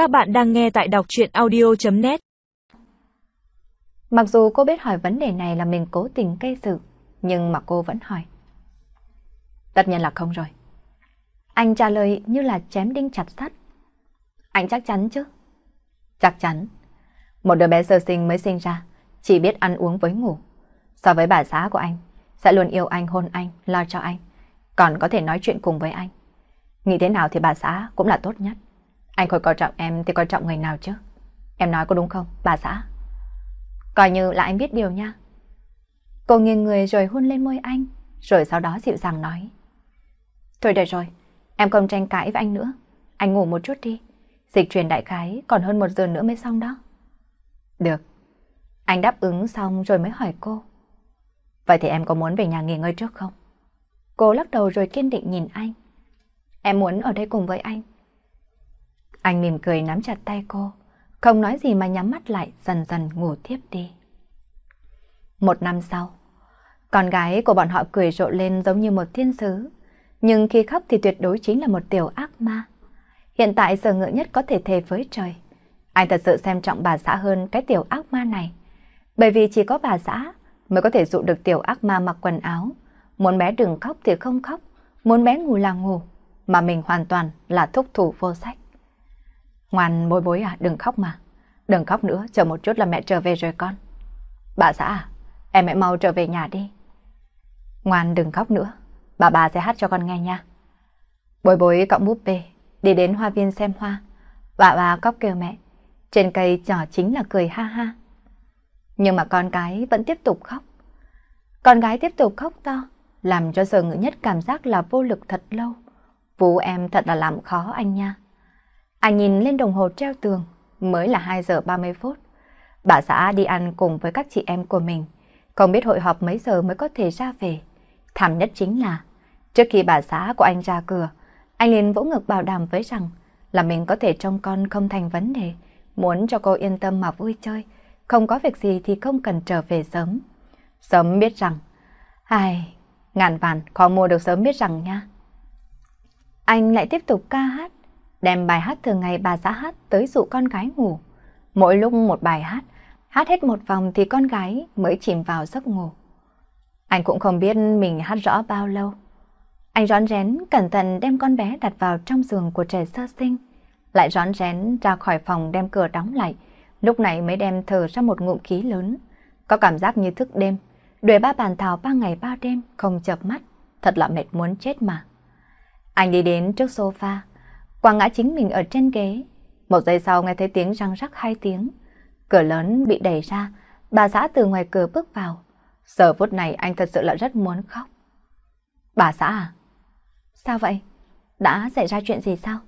Các bạn đang nghe tại đọc chuyện audio.net Mặc dù cô biết hỏi vấn đề này là mình cố tình gây sự, nhưng mà cô vẫn hỏi. Tất nhiên là không rồi. Anh trả lời như là chém đinh chặt sắt. Anh chắc chắn chứ? Chắc chắn. Một đứa bé sơ sinh mới sinh ra, chỉ biết ăn uống với ngủ. So với bà xã của anh, sẽ luôn yêu anh, hôn anh, lo cho anh. Còn có thể nói chuyện cùng với anh. Nghĩ thế nào thì bà xã cũng là tốt nhất. Anh khỏi coi trọng em thì coi trọng người nào chứ? Em nói có đúng không, bà xã? Coi như là anh biết điều nha. Cô nghiêng người rồi hôn lên môi anh, rồi sau đó dịu dàng nói. Thôi được rồi, em không tranh cãi với anh nữa. Anh ngủ một chút đi. Dịch truyền đại khái còn hơn một giờ nữa mới xong đó. Được. Anh đáp ứng xong rồi mới hỏi cô. Vậy thì em có muốn về nhà nghỉ ngơi trước không? Cô lắc đầu rồi kiên định nhìn anh. Em muốn ở đây cùng với anh. Anh mỉm cười nắm chặt tay cô, không nói gì mà nhắm mắt lại dần dần ngủ tiếp đi. Một năm sau, con gái của bọn họ cười rộ lên giống như một thiên sứ, nhưng khi khóc thì tuyệt đối chính là một tiểu ác ma. Hiện tại sở ngựa nhất có thể thề với trời. Anh thật sự xem trọng bà xã hơn cái tiểu ác ma này. Bởi vì chỉ có bà xã mới có thể dụ được tiểu ác ma mặc quần áo. Muốn bé đừng khóc thì không khóc, muốn bé ngủ là ngủ, mà mình hoàn toàn là thúc thủ vô sách. Ngoan bối bối à, đừng khóc mà. Đừng khóc nữa, chờ một chút là mẹ trở về rồi con. Bà xã à, em hãy mau trở về nhà đi. Ngoan đừng khóc nữa, bà bà sẽ hát cho con nghe nha. Bối bối cõng búp bê, đi đến hoa viên xem hoa. Bà bà cóc kêu mẹ, trên cây trò chính là cười ha ha. Nhưng mà con gái vẫn tiếp tục khóc. Con gái tiếp tục khóc to, làm cho sở ngữ nhất cảm giác là vô lực thật lâu. Vũ em thật là làm khó anh nha. Anh nhìn lên đồng hồ treo tường, mới là 2 giờ 30 phút. Bà xã đi ăn cùng với các chị em của mình, không biết hội họp mấy giờ mới có thể ra về. Thảm nhất chính là, trước khi bà xã của anh ra cửa, anh liền vỗ ngực bảo đảm với rằng là mình có thể trông con không thành vấn đề, muốn cho cô yên tâm mà vui chơi, không có việc gì thì không cần trở về sớm. Sớm biết rằng, ai, ngàn vạn khó mua được sớm biết rằng nha. Anh lại tiếp tục ca hát, đem bài hát thường ngày bà xã hát tới dụ con gái ngủ. Mỗi lúc một bài hát, hát hết một vòng thì con gái mới chìm vào giấc ngủ. Anh cũng không biết mình hát rõ bao lâu. Anh rón rén cẩn thận đem con bé đặt vào trong giường của trẻ sơ sinh, lại rón rén ra khỏi phòng đem cửa đóng lại, lúc này mới đem thở ra một ngụm khí lớn. Có cảm giác như thức đêm, đuổi ba bàn thảo ba ngày ba đêm không chợp mắt, thật là mệt muốn chết mà. Anh đi đến trước sofa, quăng ngã chính mình ở trên ghế. Một giây sau nghe thấy tiếng răng rắc hai tiếng. Cửa lớn bị đẩy ra, bà xã từ ngoài cửa bước vào. Giờ phút này anh thật sự là rất muốn khóc. Bà xã à? Sao vậy? Đã xảy ra chuyện gì sao?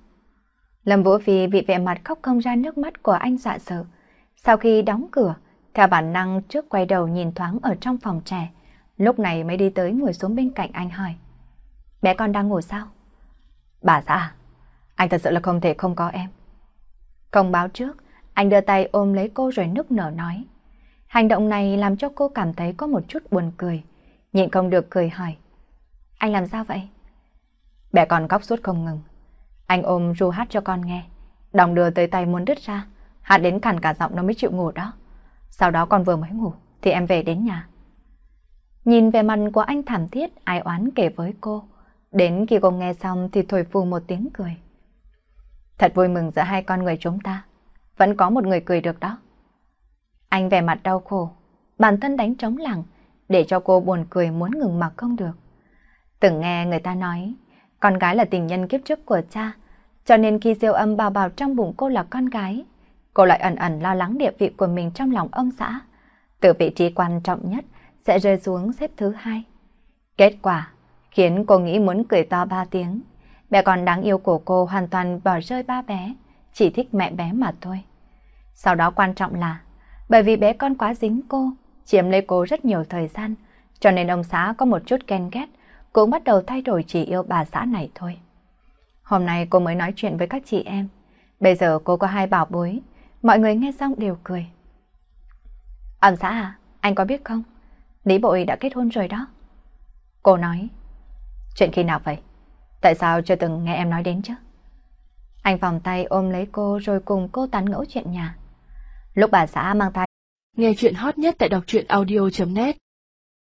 Lâm Vũ Phi bị vẻ mặt khóc không ra nước mắt của anh dọa sợ. Sau khi đóng cửa, theo bản năng trước quay đầu nhìn thoáng ở trong phòng trẻ, lúc này mới đi tới ngồi xuống bên cạnh anh hỏi. Bé con đang ngủ sao? Bà xã à? Anh thật sự là không thể không có em. Không báo trước, anh đưa tay ôm lấy cô rồi nức nở nói. Hành động này làm cho cô cảm thấy có một chút buồn cười. Nhịn không được cười hỏi. Anh làm sao vậy? Bé con khóc suốt không ngừng. Anh ôm ru hát cho con nghe. Đồng đưa tới tay muốn đứt ra. Hát đến cằn cả giọng nó mới chịu ngủ đó. Sau đó con vừa mới ngủ thì em về đến nhà. Nhìn về mặt của anh thảm thiết, ai oán kể với cô. Đến khi cô nghe xong thì thổi phù một tiếng cười. Thật vui mừng giữa hai con người chúng ta. Vẫn có một người cười được đó. Anh vẻ mặt đau khổ, bản thân đánh trống lặng, để cho cô buồn cười muốn ngừng mà không được. Từng nghe người ta nói, con gái là tình nhân kiếp trước của cha, cho nên khi siêu âm bao bào trong bụng cô là con gái, cô lại ẩn ẩn lo lắng địa vị của mình trong lòng ông xã. Từ vị trí quan trọng nhất sẽ rơi xuống xếp thứ hai. Kết quả khiến cô nghĩ muốn cười to ba tiếng. Bé con đáng yêu của cô hoàn toàn bỏ rơi ba bé, chỉ thích mẹ bé mà thôi. Sau đó quan trọng là, bởi vì bé con quá dính cô, chiếm lấy cô rất nhiều thời gian, cho nên ông xã có một chút ghen ghét, cũng bắt đầu thay đổi chỉ yêu bà xã này thôi. Hôm nay cô mới nói chuyện với các chị em, bây giờ cô có hai bảo bối, mọi người nghe xong đều cười. Ông xã à, anh có biết không? Lý bội đã kết hôn rồi đó. Cô nói, chuyện khi nào vậy? Tại sao chưa từng nghe em nói đến chứ? Anh vòng tay ôm lấy cô rồi cùng cô tán ngẫu chuyện nhà. Lúc bà xã mang thai Nghe chuyện hot nhất tại đọc truyện audio.net